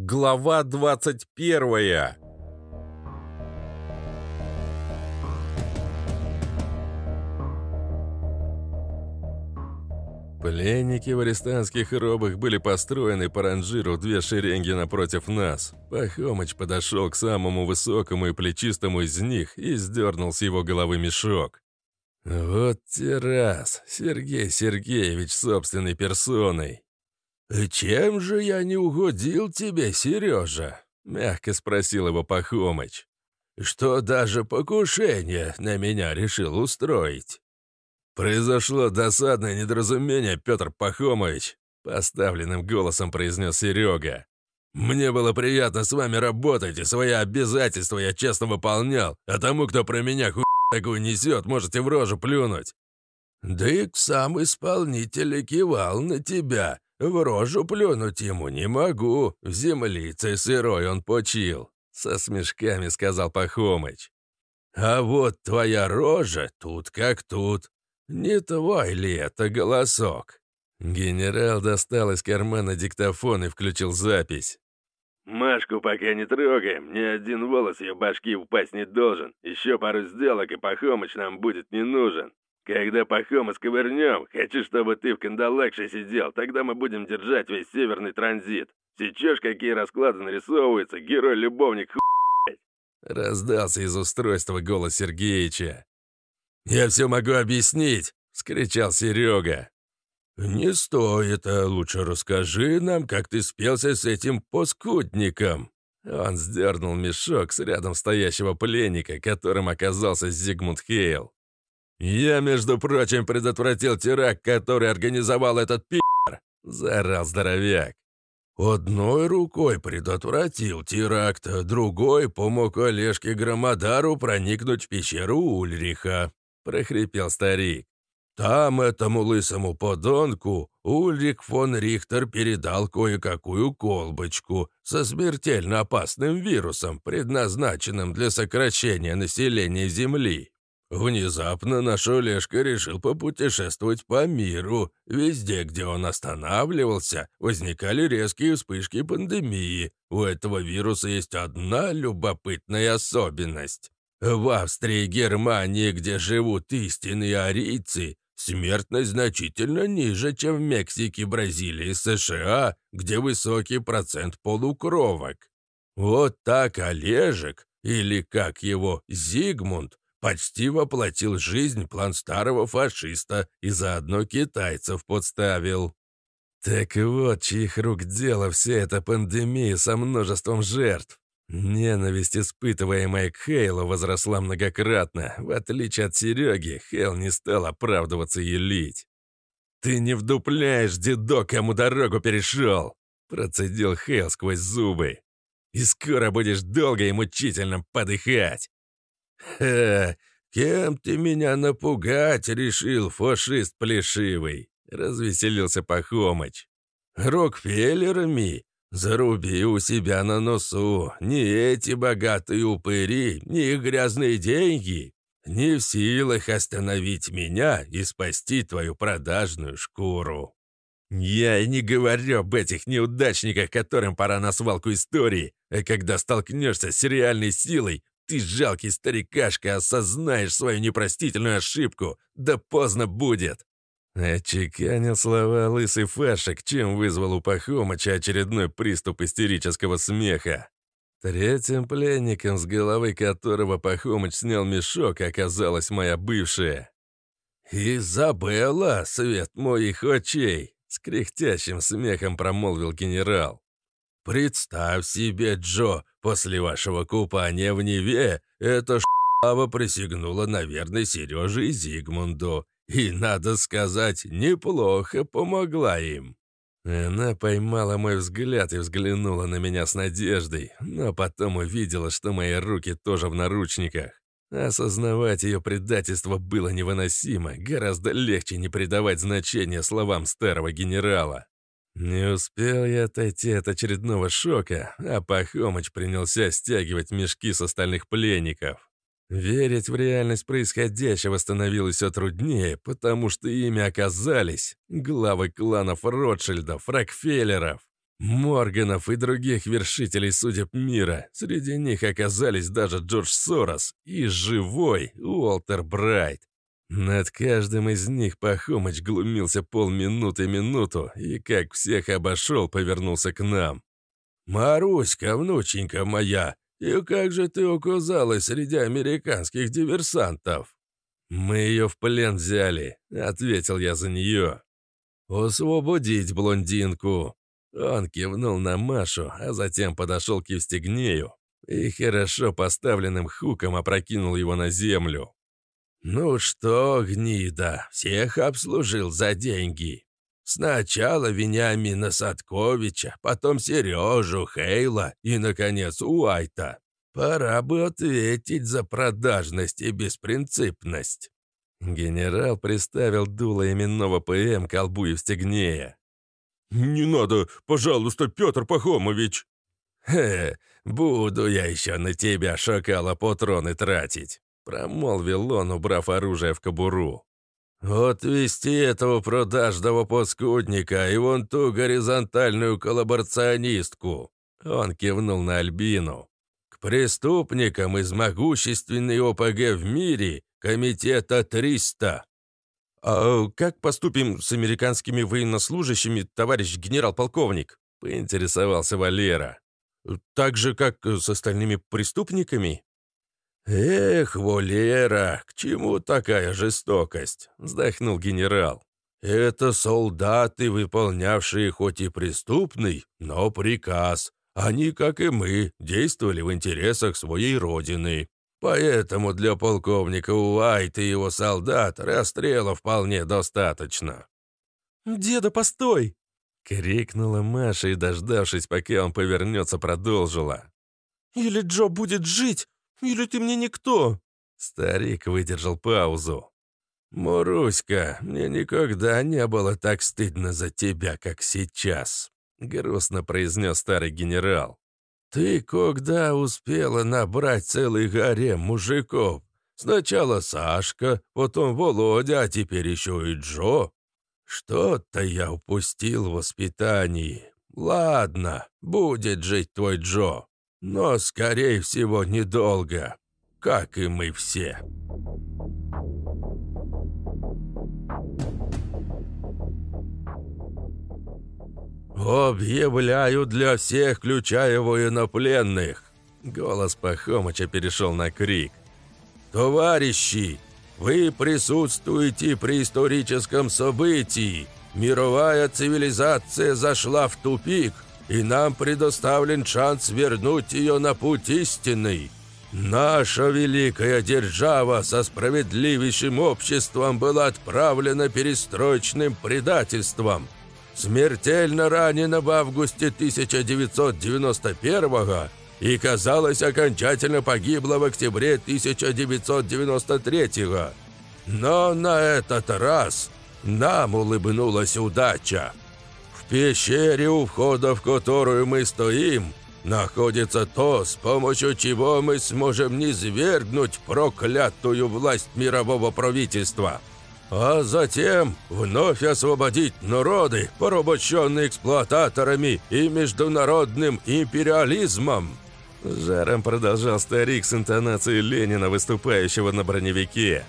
Глава 21 Пленники в арестантских робах были построены по ранжиру две шеренги напротив нас. Пахомыч подошел к самому высокому и плечистому из них и сдернул с его головы мешок. «Вот те раз, Сергей Сергеевич собственной персоной!» «Чем же я не угодил тебе, Сережа?» — мягко спросил его Пахомыч. «Что даже покушение на меня решил устроить?» «Произошло досадное недоразумение, Петр Пахомович», — поставленным голосом произнес Серега. «Мне было приятно с вами работать, и свои обязательства я честно выполнял, а тому, кто про меня ху такую несет, можете в рожу плюнуть». «Да и сам исполнитель кивал на тебя», в рожу плюнуть ему не могу, в землице сырой он почил», — со смешками сказал Пахомыч. «А вот твоя рожа тут как тут. Не твой ли это голосок?» Генерал достал из кармана диктофон и включил запись. «Машку пока не трогаем, ни один волос ее башки упасть не должен. Еще пару сделок, и Пахомыч нам будет не нужен. Когда Пахома сковырнем, хочу, чтобы ты в кандалакше сидел, тогда мы будем держать весь северный транзит. Сейчас какие расклады нарисовываются, герой-любовник. Раздался из устройства голос Сергеича. «Я все могу объяснить!» — скричал Серега. «Не стоит, а лучше расскажи нам, как ты спелся с этим паскудником». Он сдернул мешок с рядом стоящего пленника, которым оказался Зигмунд Хейл. «Я, между прочим, предотвратил теракт, который организовал этот пи***р!» — заорал здоровяк. «Одной рукой предотвратил теракт, другой помог Олежке Громодару проникнуть в пещеру Ульриха», — прохрипел старик. «Там этому лысому подонку Ульрих фон Рихтер передал кое-какую колбочку со смертельно опасным вирусом, предназначенным для сокращения населения Земли. Внезапно наш Олежка решил попутешествовать по миру. Везде, где он останавливался, возникали резкие вспышки пандемии. У этого вируса есть одна любопытная особенность. В Австрии и Германии, где живут истинные арийцы, смертность значительно ниже, чем в Мексике, Бразилии и США, где высокий процент полукровок. Вот так Олежек, или как его, Зигмунд, почти воплотил жизнь план старого фашиста и заодно китайцев подставил. Так вот, чьих рук дело вся эта пандемия со множеством жертв. Ненависть, испытываемая к Хейлу, возросла многократно. В отличие от Сереги, Хейл не стал оправдываться и лить. «Ты не вдупляешь, дедок, кому дорогу перешел!» Процедил Хейл сквозь зубы. «И скоро будешь долго и мучительно подыхать!» «Ха, кем ты меня напугать решил, фашист плешивый?» — развеселился Пахомыч. «Рокфеллерами? Заруби у себя на носу. Не эти богатые упыри, не их грязные деньги. Не в силах остановить меня и спасти твою продажную шкуру». «Я и не говорю об этих неудачниках, которым пора на свалку истории, а когда столкнешься с реальной силой, ты, жалкий старикашка, осознаешь свою непростительную ошибку. Да поздно будет!» Очеканил слова лысый фашек, чем вызвал у Пахомыча очередной приступ истерического смеха. Третьим пленником, с головы которого Пахомыч снял мешок, оказалась моя бывшая. «Изабелла, свет моих очей!» — с кряхтящим смехом промолвил генерал. «Представь себе, Джо, после вашего купания в Неве эта шава присягнула на верной Сереже и Зигмунду. И, надо сказать, неплохо помогла им». Она поймала мой взгляд и взглянула на меня с надеждой, но потом увидела, что мои руки тоже в наручниках. Осознавать ее предательство было невыносимо, гораздо легче не придавать значения словам старого генерала. Не успел я отойти от очередного шока, а Пахомыч принялся стягивать мешки с остальных пленников. Верить в реальность происходящего становилось все труднее, потому что ими оказались главы кланов Ротшильдов, Рокфеллеров. Морганов и других вершителей судеб мира. Среди них оказались даже Джордж Сорос и живой Уолтер Брайт. Над каждым из них Пахомыч глумился полминуты-минуту и, как всех обошел, повернулся к нам. «Маруська, внученька моя, и как же ты оказалась среди американских диверсантов?» «Мы ее в плен взяли», — ответил я за нее. «Освободить блондинку!» Он кивнул на Машу, а затем подошел к Евстигнею и хорошо поставленным хуком опрокинул его на землю. «Ну что, гнида, всех обслужил за деньги. Сначала Вениамина Садковича, потом Сережу, Хейла и, наконец, Уайта. Пора бы ответить за продажность и беспринципность». Генерал приставил дуло именного ПМ к колбу Евстигнея. «Не надо, пожалуйста, Петр Пахомович!» «Хе, буду я еще на тебя, шакала, патроны тратить», промолвил он, убрав оружие в кобуру. «Вот вести этого продажного паскудника и вон ту горизонтальную коллаборационистку!» Он кивнул на Альбину. «К преступникам из могущественной ОПГ в мире комитета 300!» «А как поступим с американскими военнослужащими, товарищ генерал-полковник?» — поинтересовался Валера. «Так же, как с остальными преступниками?» «Эх, Валера, к чему такая жестокость?» — вздохнул генерал. «Это солдаты, выполнявшие хоть и преступный, но приказ. Они, как и мы, действовали в интересах своей родины. Поэтому для полковника Уайта и его солдат расстрела вполне достаточно». «Деда, постой!» — крикнула Маша и, дождавшись, пока он повернется, продолжила. «Или Джо будет жить, или ты мне никто!» Старик выдержал паузу. «Муруська, мне никогда не было так стыдно за тебя, как сейчас», — грустно произнес старый генерал. «Ты когда успела набрать целый гарем мужиков? Сначала Сашка, потом Володя, а теперь еще и Джо. Что-то я упустил в воспитании. Ладно, будет жить твой Джо, но, скорее всего, недолго, как и мы все». «Объявляю для всех, включая военнопленных!» Голос Пахомыча перешел на крик. «Товарищи, вы присутствуете при историческом событии. Мировая цивилизация зашла в тупик, и нам предоставлен шанс вернуть ее на путь истинный. Наша великая держава со справедливейшим обществом была отправлена перестроечным предательством – смертельно ранена в августе 1991 и, казалось, окончательно погибла в октябре 1993 -го. Но на этот раз нам улыбнулась удача. Пещере, у входа в которую мы стоим, находится то, с помощью чего мы сможем низвергнуть проклятую власть мирового правительства – а затем вновь освободить народы, порабощенные эксплуататорами и международным империализмом. Жаром продолжал старик с интонацией Ленина, выступающего на броневике.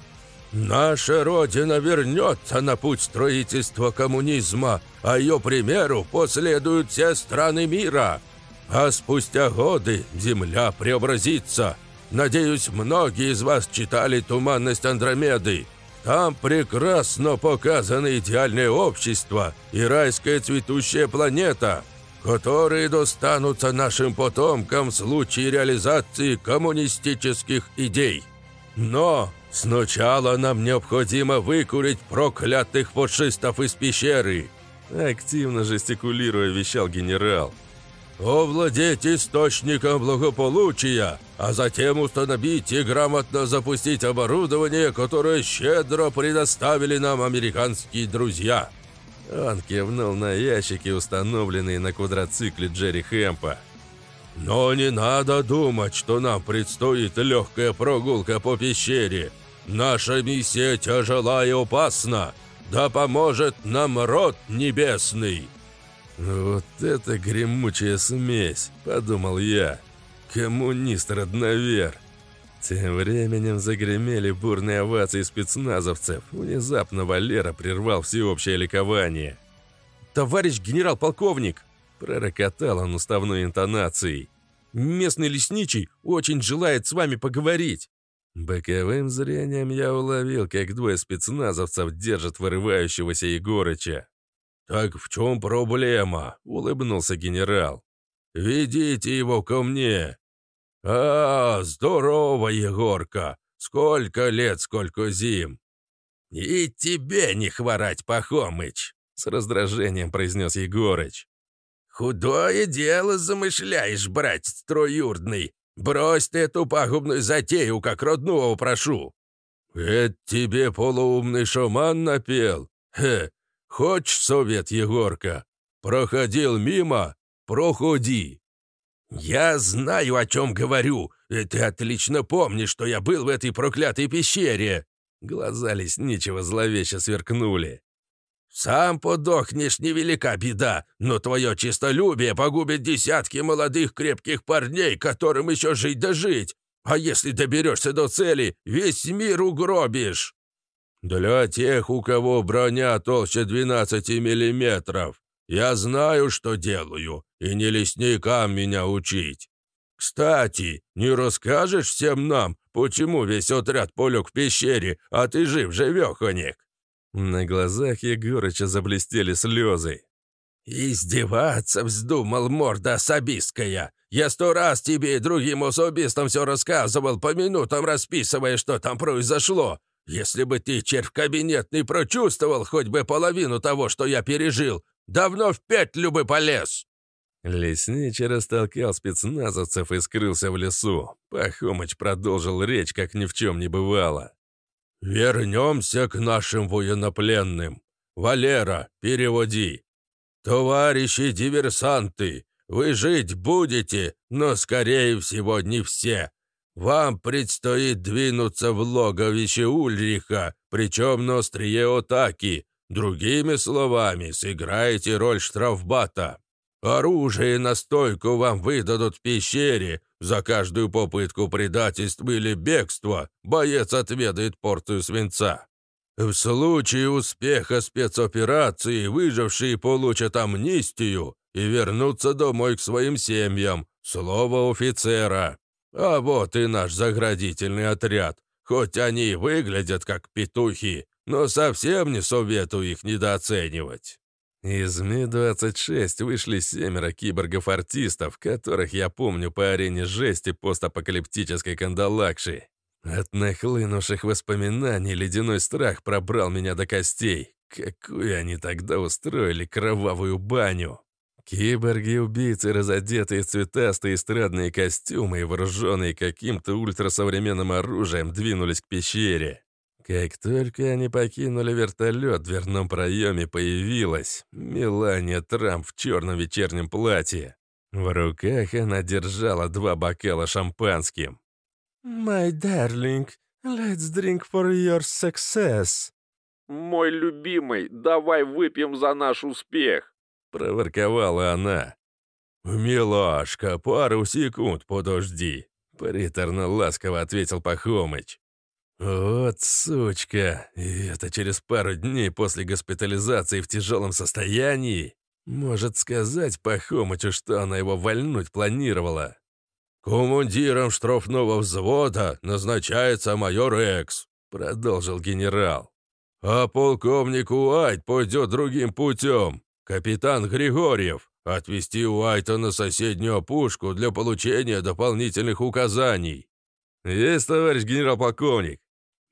«Наша Родина вернется на путь строительства коммунизма, а ее примеру последуют все страны мира. А спустя годы Земля преобразится. Надеюсь, многие из вас читали «Туманность Андромеды», там прекрасно показано идеальное общество и райская цветущая планета, которые достанутся нашим потомкам в случае реализации коммунистических идей. Но сначала нам необходимо выкурить проклятых фашистов из пещеры. Активно жестикулируя, вещал генерал овладеть источником благополучия, а затем установить и грамотно запустить оборудование, которое щедро предоставили нам американские друзья». Он кивнул на ящики, установленные на квадроцикле Джерри Хэмпа. «Но не надо думать, что нам предстоит легкая прогулка по пещере. Наша миссия тяжела и опасна. Да поможет нам род небесный!» «Вот это гремучая смесь», — подумал я. «Коммунист-родновер». Тем временем загремели бурные овации спецназовцев. Внезапно Валера прервал всеобщее ликование. «Товарищ генерал-полковник!» – пророкотал он уставной интонацией. «Местный лесничий очень желает с вами поговорить!» Боковым зрением я уловил, как двое спецназовцев держат вырывающегося Егорыча. «Так в чем проблема?» — улыбнулся генерал. «Ведите его ко мне!» «А, здорово, Егорка! Сколько лет, сколько зим!» «И тебе не хворать, Пахомыч!» — с раздражением произнес Егорыч. «Худое дело замышляешь, братец троюрдный! Брось ты эту пагубную затею, как родного прошу!» «Это тебе полуумный шаман напел? Хе, хочешь совет, Егорка? Проходил мимо? Проходи!» «Я знаю, о чем говорю, и ты отлично помнишь, что я был в этой проклятой пещере!» Глаза лесничего зловеще сверкнули. «Сам подохнешь, невелика беда, но твое честолюбие погубит десятки молодых крепких парней, которым еще жить да жить. А если доберешься до цели, весь мир угробишь!» «Для тех, у кого броня толще 12 миллиметров, я знаю, что делаю, и не лесникам меня учить. Кстати, не расскажешь всем нам, почему весь отряд полег в пещере, а ты жив-живеханик?» На глазах Егорыча заблестели слезы. «Издеваться вздумал морда особистская! Я сто раз тебе и другим особистам все рассказывал, по минутам расписывая, что там произошло. Если бы ты, червь кабинетный, прочувствовал хоть бы половину того, что я пережил, Давно в петлю бы полез!» Лесничий растолкал спецназовцев и скрылся в лесу. Пахомыч продолжил речь, как ни в чем не бывало. «Вернемся к нашим военнопленным. Валера, переводи. Товарищи диверсанты, вы жить будете, но, скорее всего, не все. Вам предстоит двинуться в логовище Ульриха, причем на острие Отаки, Другими словами, сыграете роль штрафбата. Оружие и настойку вам выдадут в пещере. За каждую попытку предательства или бегства боец отведает порцию свинца. В случае успеха спецоперации выжившие получат амнистию и вернутся домой к своим семьям. Слово офицера. А вот и наш заградительный отряд. Хоть они и выглядят как петухи, но совсем не советую их недооценивать. Из Ми-26 вышли семеро киборгов-артистов, которых я помню по арене жести постапокалиптической кандалакши. От нахлынувших воспоминаний ледяной страх пробрал меня до костей. Какую они тогда устроили кровавую баню! Киборги-убийцы, разодетые в цветастые эстрадные костюмы и вооруженные каким-то ультрасовременным оружием, двинулись к пещере. Как только они покинули вертолет, в дверном проеме появилась Мелания Трамп в черном вечернем платье. В руках она держала два бокала шампанским. «My darling, let's drink for your success». «Мой любимый, давай выпьем за наш успех», — проворковала она. «Милашка, пару секунд подожди», — приторно-ласково ответил Пахомыч. «Вот сучка! И это через пару дней после госпитализации в тяжелом состоянии? Может сказать Пахомычу, что она его вольнуть планировала?» «Командиром штрафного взвода назначается майор Экс», — продолжил генерал. «А полковник Уайт пойдет другим путем. Капитан Григорьев, отвезти Уайта на соседнюю опушку для получения дополнительных указаний». «Есть, товарищ генерал-полковник»,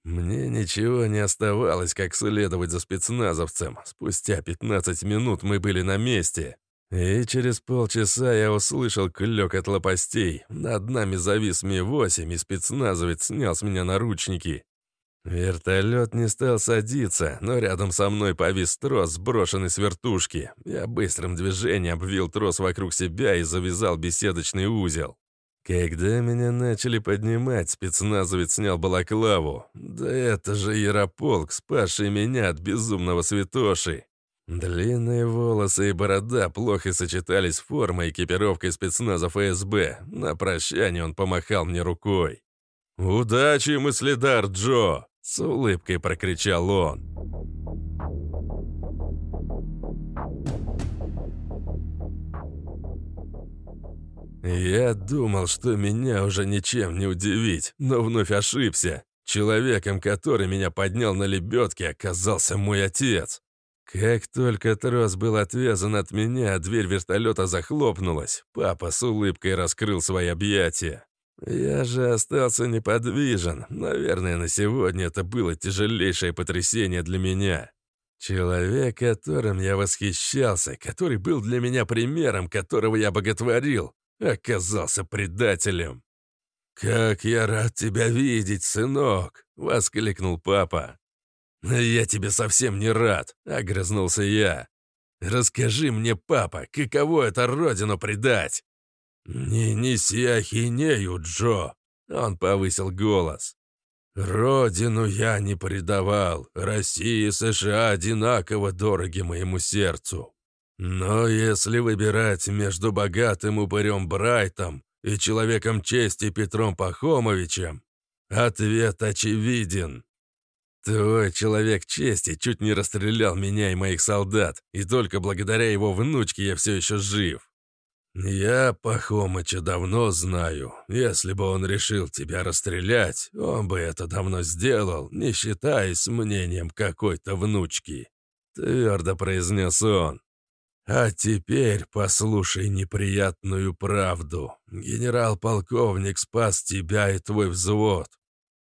мне ничего не оставалось, как следовать за спецназовцем. Спустя 15 минут мы были на месте. И через полчаса я услышал клёк от лопастей. Над нами завис Ми-8, и спецназовец снял с меня наручники. Вертолет не стал садиться, но рядом со мной повис трос, сброшенный с вертушки. Я быстрым движением обвил трос вокруг себя и завязал беседочный узел. Когда меня начали поднимать, спецназовец снял балаклаву. Да это же Ярополк, спасший меня от безумного святоши. Длинные волосы и борода плохо сочетались с формой и экипировкой спецназа ФСБ. На прощание он помахал мне рукой. «Удачи, мыследар Джо!» — с улыбкой прокричал он. Я думал, что меня уже ничем не удивить, но вновь ошибся. Человеком, который меня поднял на лебедке, оказался мой отец. Как только трос был отвязан от меня, дверь вертолета захлопнулась. Папа с улыбкой раскрыл свои объятия. Я же остался неподвижен. Наверное, на сегодня это было тяжелейшее потрясение для меня. Человек, которым я восхищался, который был для меня примером, которого я боготворил, оказался предателем. «Как я рад тебя видеть, сынок!» — воскликнул папа. «Я тебе совсем не рад», — огрызнулся я. «Расскажи мне, папа, каково это родину предать?» «Не неси ахинею, Джо!» — он повысил голос. «Родину я не предавал. Россия и США одинаково дороги моему сердцу. Но если выбирать между богатым упырем Брайтом и человеком чести Петром Пахомовичем, ответ очевиден. Твой человек чести чуть не расстрелял меня и моих солдат, и только благодаря его внучке я все еще жив. Я Пахомыча давно знаю. Если бы он решил тебя расстрелять, он бы это давно сделал, не считаясь мнением какой-то внучки. Твердо произнес он. А теперь послушай неприятную правду. Генерал-полковник спас тебя и твой взвод.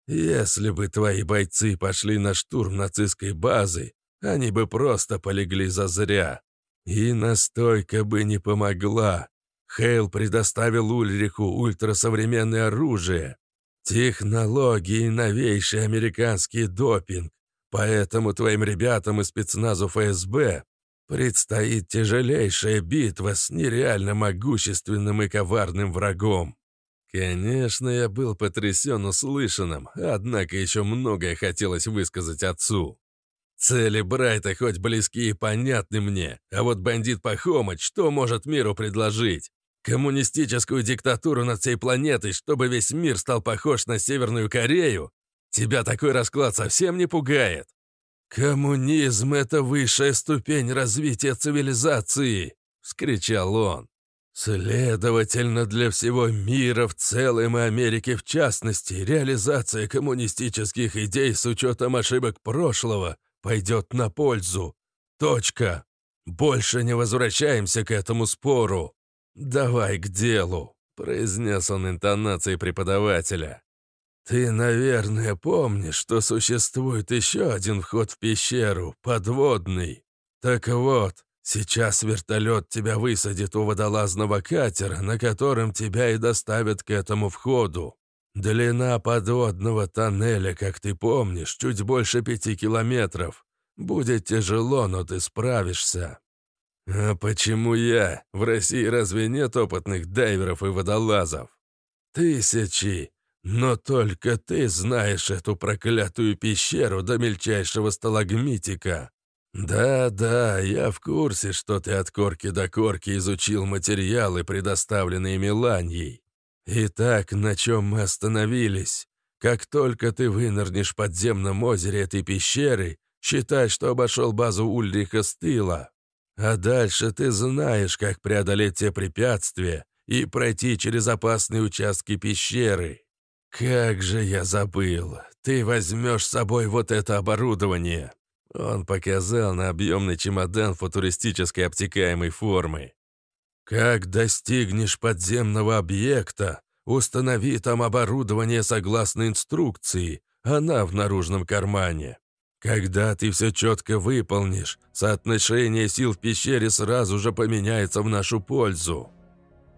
Если бы твои бойцы пошли на штурм нацистской базы, они бы просто полегли зазря. И настойка бы не помогла. Хейл предоставил Ульриху ультрасовременное оружие, технологии и новейший американский допинг. Поэтому твоим ребятам из спецназу ФСБ Предстоит тяжелейшая битва с нереально могущественным и коварным врагом. Конечно, я был потрясен услышанным, однако еще многое хотелось высказать отцу. Цели Брайта хоть близки и понятны мне, а вот бандит Пахомыч что может миру предложить? Коммунистическую диктатуру над всей планетой, чтобы весь мир стал похож на Северную Корею? Тебя такой расклад совсем не пугает? «Коммунизм — это высшая ступень развития цивилизации!» — вскричал он. «Следовательно, для всего мира в целом и Америки в частности, реализация коммунистических идей с учетом ошибок прошлого пойдет на пользу. Точка. Больше не возвращаемся к этому спору. Давай к делу», — произнес он интонацией преподавателя. «Ты, наверное, помнишь, что существует еще один вход в пещеру, подводный. Так вот, сейчас вертолет тебя высадит у водолазного катера, на котором тебя и доставят к этому входу. Длина подводного тоннеля, как ты помнишь, чуть больше пяти километров. Будет тяжело, но ты справишься». «А почему я? В России разве нет опытных дайверов и водолазов?» «Тысячи, но только ты знаешь эту проклятую пещеру до мельчайшего сталагмитика. Да-да, я в курсе, что ты от корки до корки изучил материалы, предоставленные Меланьей. Итак, на чем мы остановились? Как только ты вынырнешь в подземном озере этой пещеры, считай, что обошел базу Ульриха с тыла. А дальше ты знаешь, как преодолеть те препятствия и пройти через опасные участки пещеры. «Как же я забыл! Ты возьмешь с собой вот это оборудование!» Он показал на объемный чемодан футуристической обтекаемой формы. «Как достигнешь подземного объекта, установи там оборудование согласно инструкции, она в наружном кармане. Когда ты все четко выполнишь, соотношение сил в пещере сразу же поменяется в нашу пользу».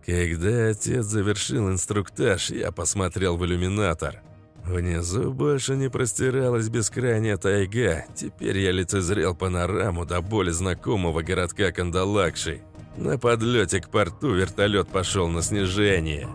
Когда отец завершил инструктаж, я посмотрел в иллюминатор. Внизу больше не простиралась бескрайняя тайга, теперь я лицезрел панораму до боли знакомого городка Кандалакши. На подлете к порту вертолет пошел на снижение.